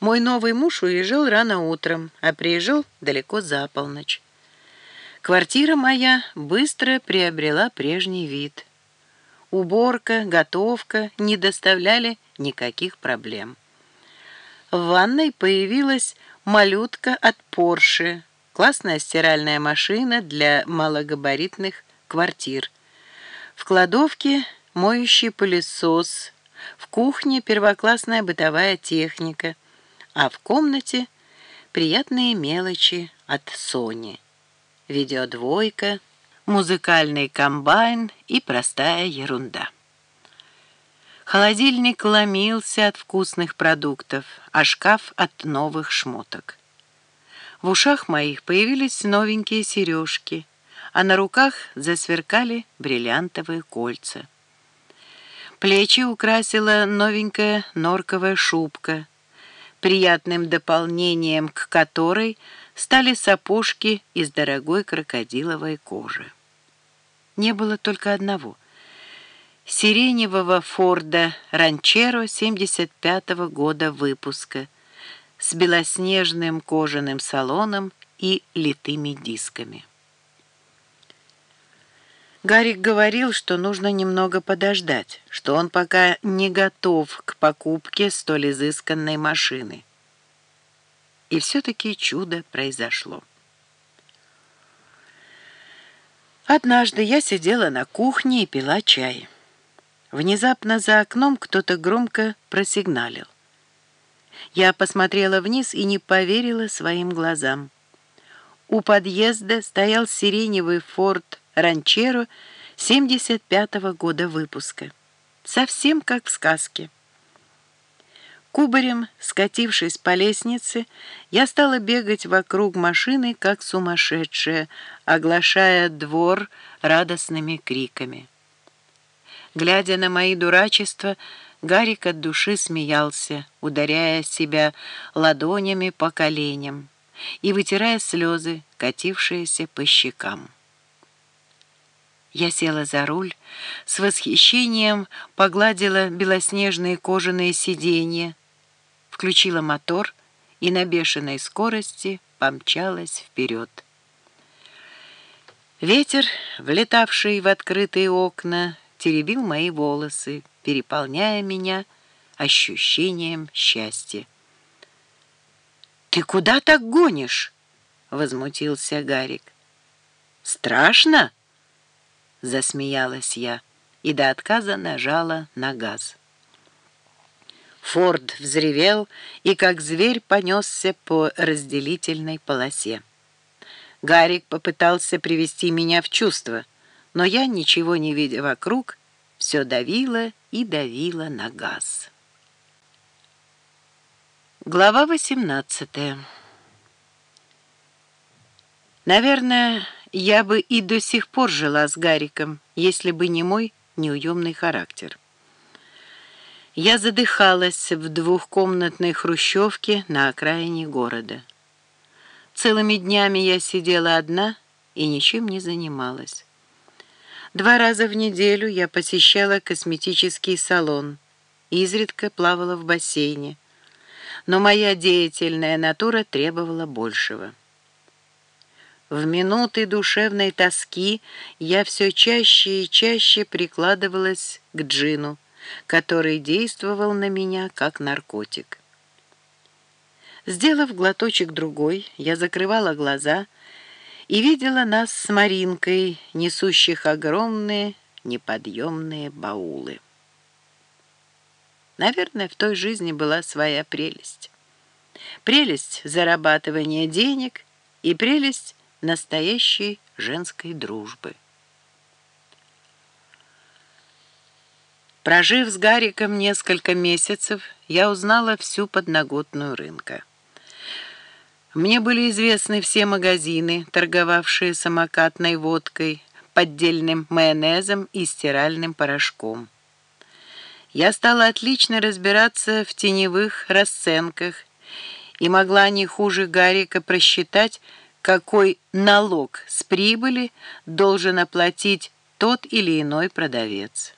Мой новый муж уезжал рано утром, а приезжал далеко за полночь. Квартира моя быстро приобрела прежний вид. Уборка, готовка не доставляли никаких проблем. В ванной появилась малютка от Порше, классная стиральная машина для малогабаритных квартир. В кладовке моющий пылесос, в кухне первоклассная бытовая техника, а в комнате приятные мелочи от Сони. Видеодвойка, музыкальный комбайн и простая ерунда. Холодильник ломился от вкусных продуктов, а шкаф от новых шмоток. В ушах моих появились новенькие сережки, а на руках засверкали бриллиантовые кольца. Плечи украсила новенькая норковая шубка, приятным дополнением к которой стали сапожки из дорогой крокодиловой кожи. Не было только одного — сиреневого Форда Ранчеро 75-го года выпуска с белоснежным кожаным салоном и литыми дисками. Гарик говорил, что нужно немного подождать, что он пока не готов к покупке столь изысканной машины. И все-таки чудо произошло. Однажды я сидела на кухне и пила чай. Внезапно за окном кто-то громко просигналил. Я посмотрела вниз и не поверила своим глазам. У подъезда стоял сиреневый форт «Ранчеро» 75-го года выпуска. Совсем как в сказке. Кубарем, скатившись по лестнице, я стала бегать вокруг машины, как сумасшедшая, оглашая двор радостными криками. Глядя на мои дурачества, Гарик от души смеялся, ударяя себя ладонями по коленям и вытирая слезы, катившиеся по щекам. Я села за руль, с восхищением погладила белоснежные кожаные сиденья, включила мотор и на бешеной скорости помчалась вперед. Ветер, влетавший в открытые окна, теребил мои волосы, переполняя меня ощущением счастья. «Ты куда так гонишь?» — возмутился Гарик. «Страшно?» — засмеялась я и до отказа нажала на газ. Форд взревел и, как зверь, понесся по разделительной полосе. Гарик попытался привести меня в чувство — но я, ничего не видя вокруг, все давила и давила на газ. Глава 18 Наверное, я бы и до сих пор жила с Гариком, если бы не мой неуемный характер. Я задыхалась в двухкомнатной хрущевке на окраине города. Целыми днями я сидела одна и ничем не занималась. Два раза в неделю я посещала косметический салон, изредка плавала в бассейне, но моя деятельная натура требовала большего. В минуты душевной тоски я все чаще и чаще прикладывалась к джину, который действовал на меня как наркотик. Сделав глоточек другой, я закрывала глаза и видела нас с Маринкой, несущих огромные неподъемные баулы. Наверное, в той жизни была своя прелесть. Прелесть зарабатывания денег и прелесть настоящей женской дружбы. Прожив с Гариком несколько месяцев, я узнала всю подноготную рынка. Мне были известны все магазины, торговавшие самокатной водкой, поддельным майонезом и стиральным порошком. Я стала отлично разбираться в теневых расценках и могла не хуже Гарика просчитать, какой налог с прибыли должен оплатить тот или иной продавец.